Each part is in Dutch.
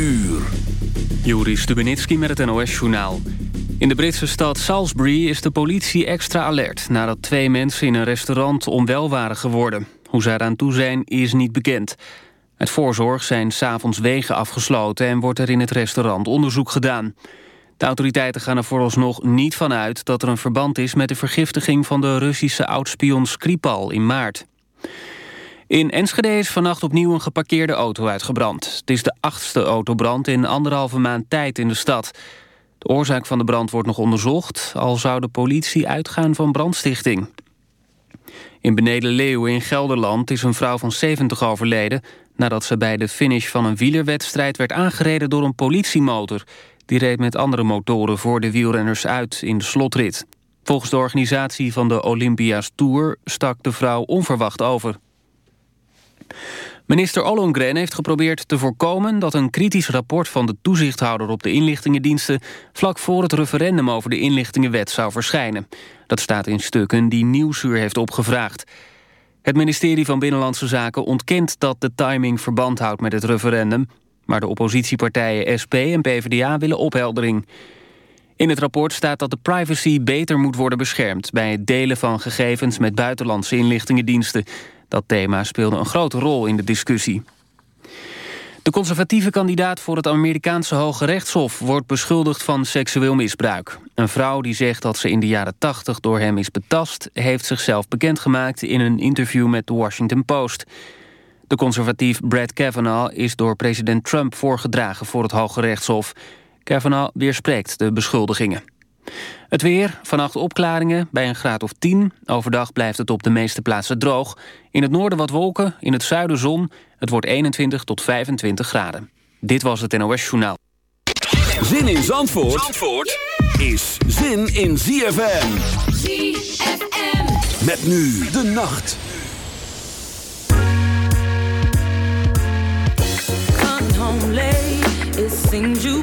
uur. Juri Stubenitski met het NOS-journaal. In de Britse stad Salisbury is de politie extra alert... nadat twee mensen in een restaurant onwel waren geworden. Hoe zij eraan toe zijn, is niet bekend. Uit voorzorg zijn s'avonds wegen afgesloten... en wordt er in het restaurant onderzoek gedaan. De autoriteiten gaan er vooralsnog niet van uit... dat er een verband is met de vergiftiging van de Russische oudspion Skripal in maart. In Enschede is vannacht opnieuw een geparkeerde auto uitgebrand. Het is de achtste autobrand in anderhalve maand tijd in de stad. De oorzaak van de brand wordt nog onderzocht... al zou de politie uitgaan van brandstichting. In Beneden Leeuwen in Gelderland is een vrouw van 70 overleden... nadat ze bij de finish van een wielerwedstrijd werd aangereden door een politiemotor. Die reed met andere motoren voor de wielrenners uit in de slotrit. Volgens de organisatie van de Olympia's Tour stak de vrouw onverwacht over. Minister Ollongren heeft geprobeerd te voorkomen dat een kritisch rapport van de toezichthouder op de inlichtingendiensten vlak voor het referendum over de inlichtingenwet zou verschijnen. Dat staat in stukken die Nieuwsuur heeft opgevraagd. Het ministerie van Binnenlandse Zaken ontkent dat de timing verband houdt met het referendum, maar de oppositiepartijen SP en PvdA willen opheldering. In het rapport staat dat de privacy beter moet worden beschermd... bij het delen van gegevens met buitenlandse inlichtingendiensten. Dat thema speelde een grote rol in de discussie. De conservatieve kandidaat voor het Amerikaanse Hoge Rechtshof... wordt beschuldigd van seksueel misbruik. Een vrouw die zegt dat ze in de jaren 80 door hem is betast... heeft zichzelf bekendgemaakt in een interview met de Washington Post. De conservatief Brad Kavanaugh is door president Trump voorgedragen... voor het Hoge Rechtshof. Kavanaugh weerspreekt de beschuldigingen. Het weer, vannacht opklaringen bij een graad of 10. Overdag blijft het op de meeste plaatsen droog. In het noorden wat wolken, in het zuiden zon. Het wordt 21 tot 25 graden. Dit was het NOS Journaal. Zin in Zandvoort, Zandvoort is zin in ZFM. ZFM. Met nu de nacht. Home late, it seems you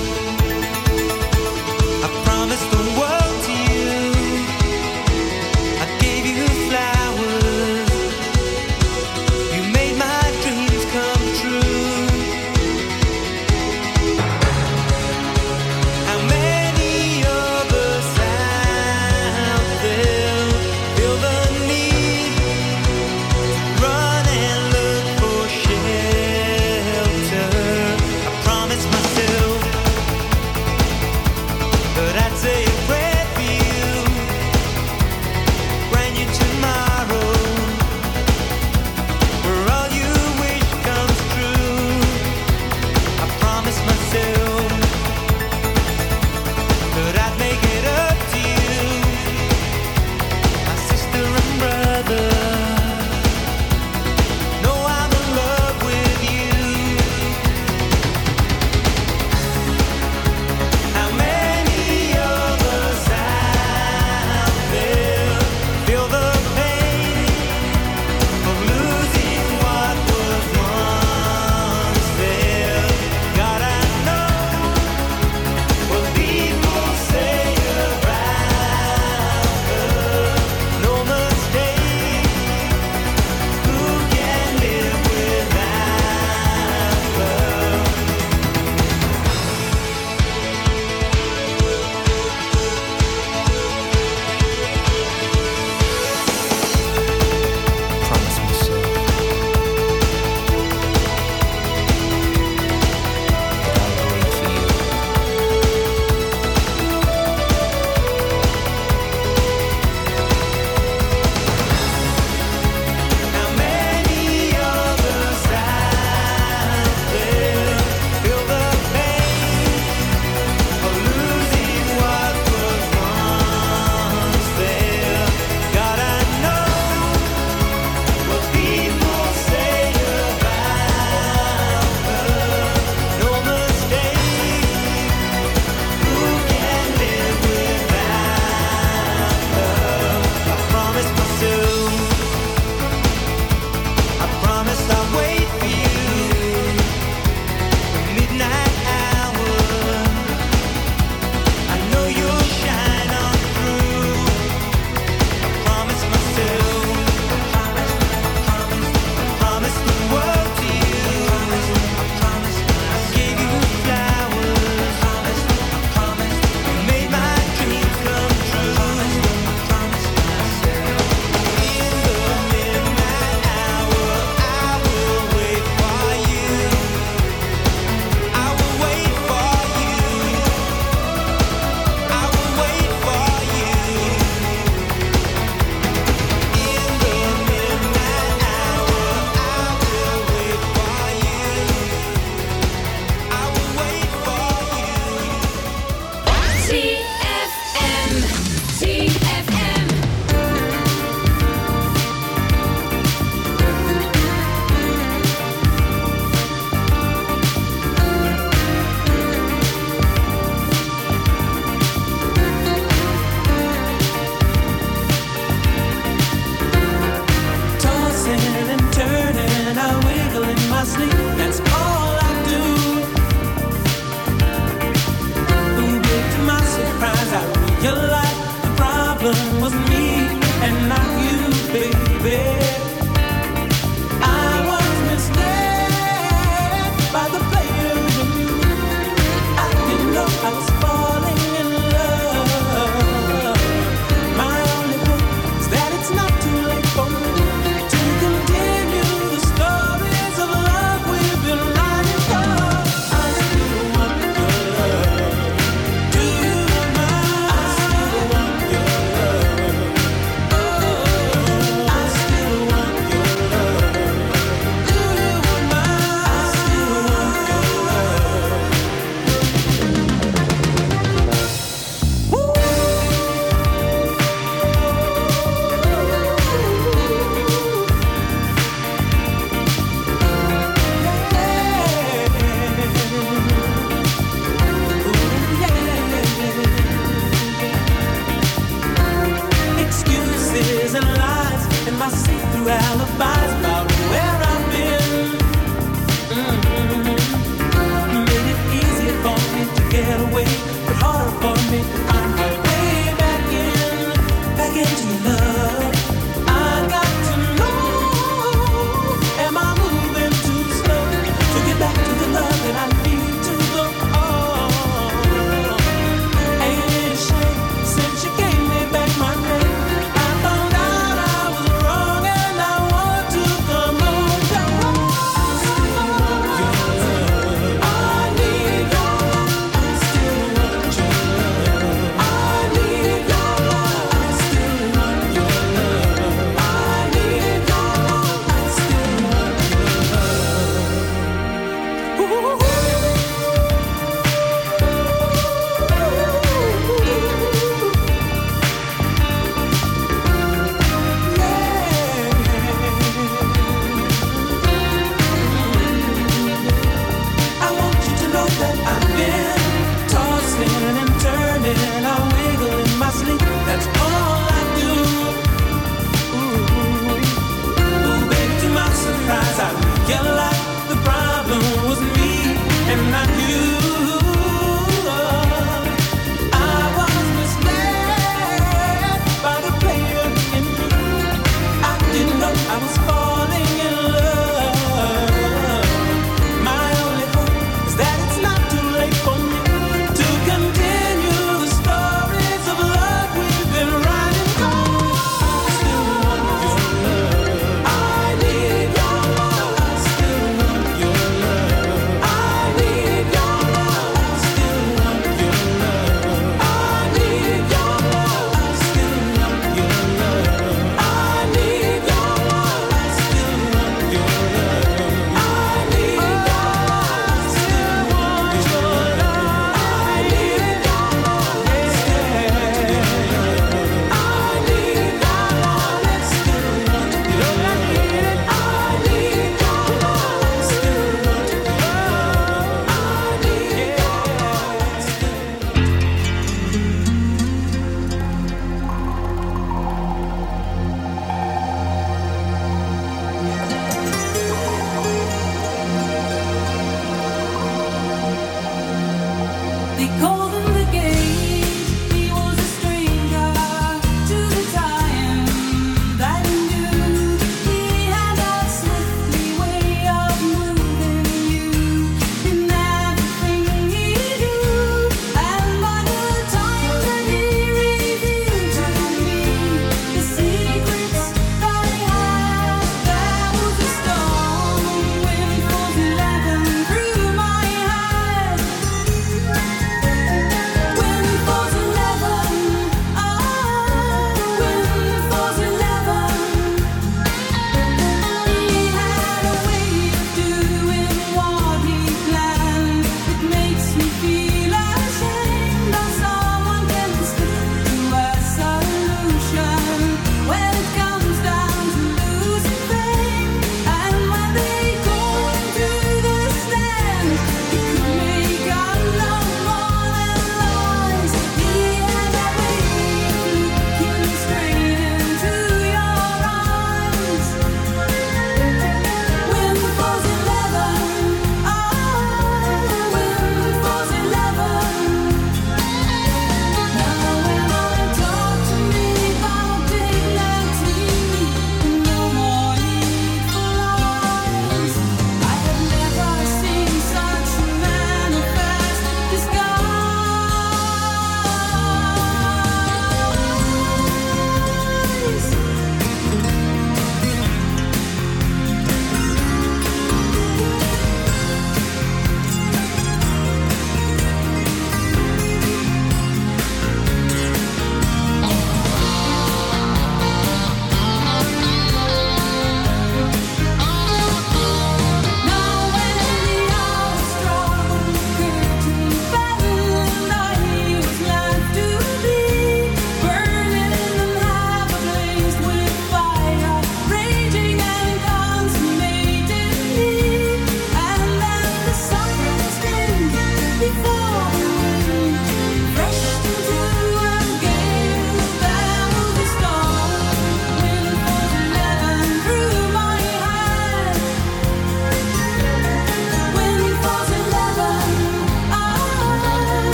my see through alibis.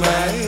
Dat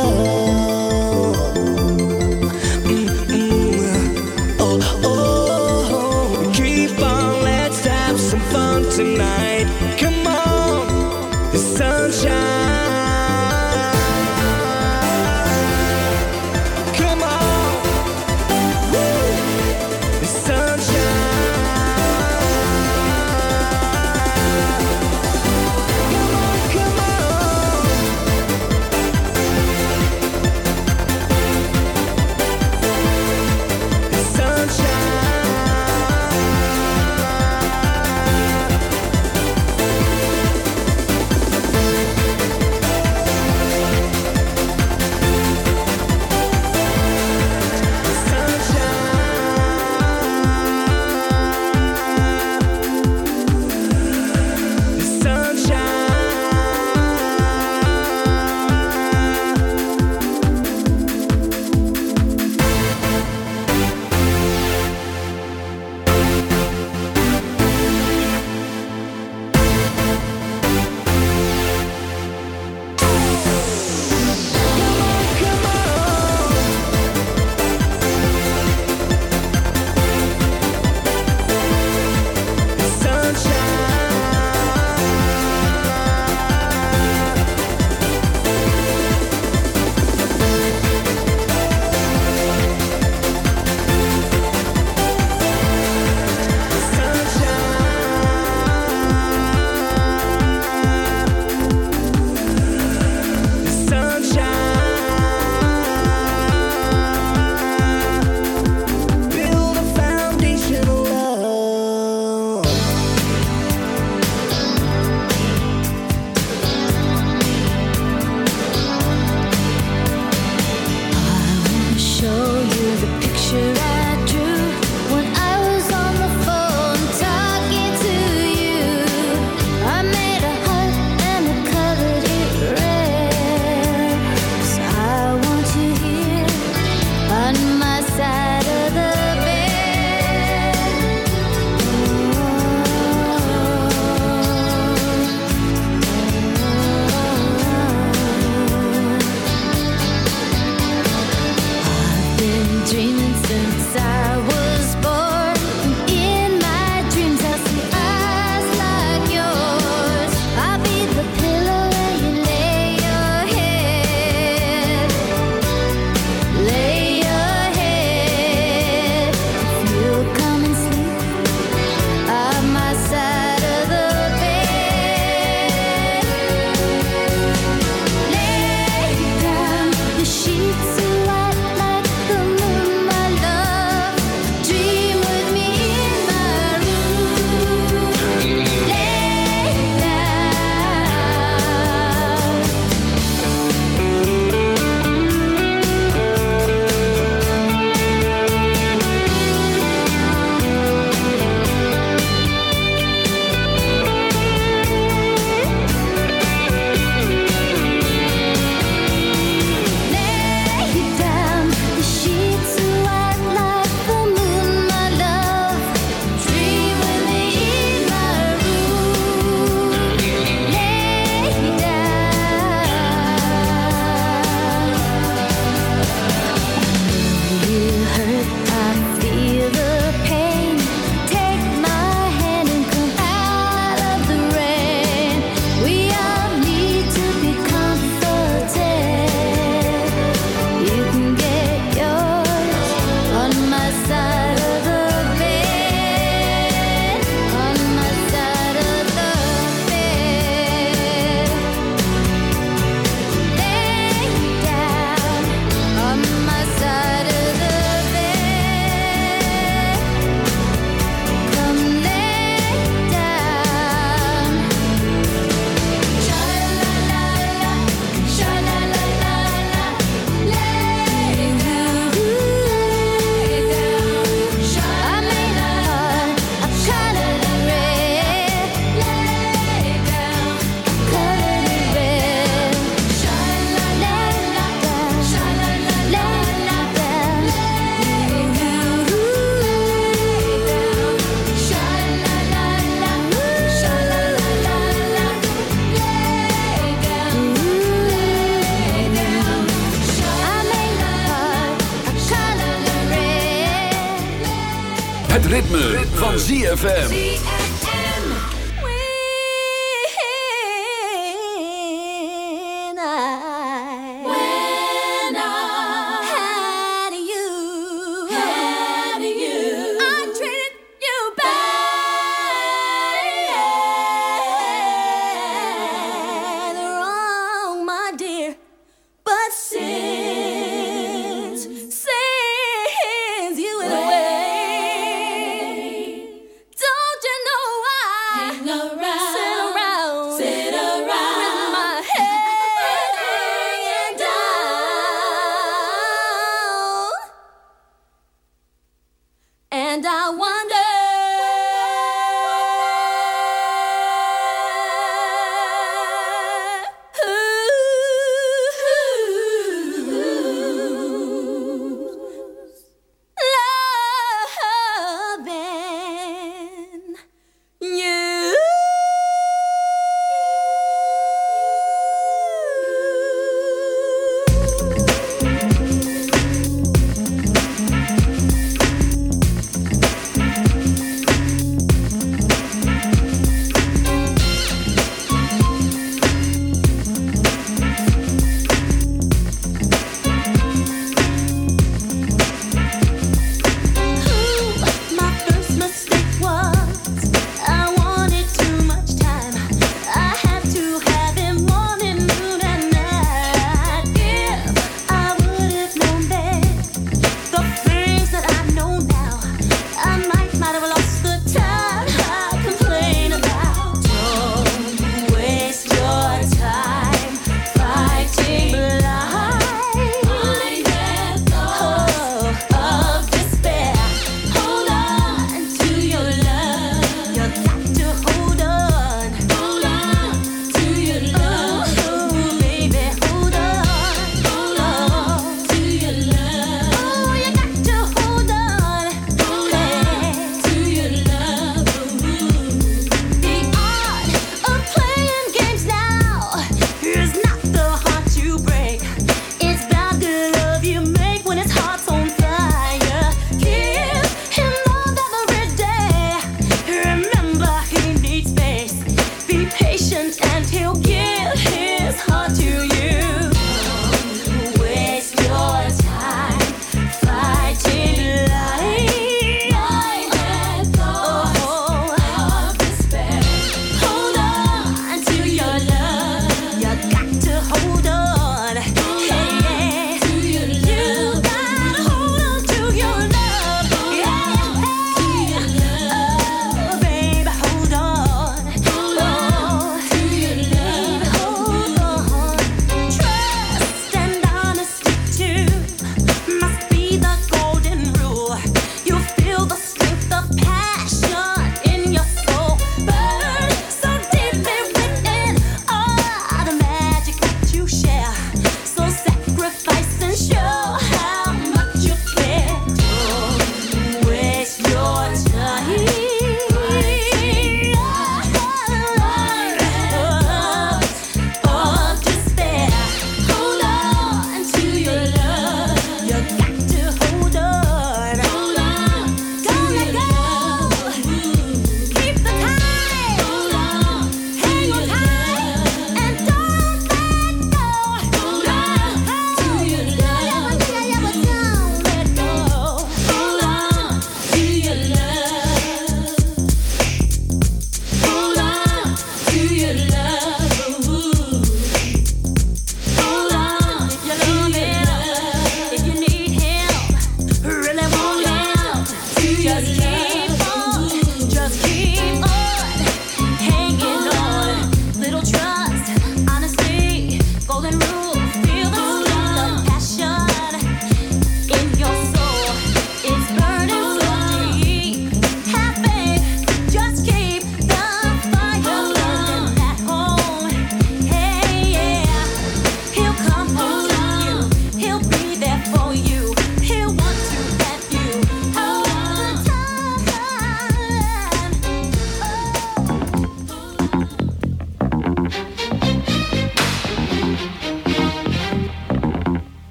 ZFM.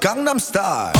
Gangnam Style.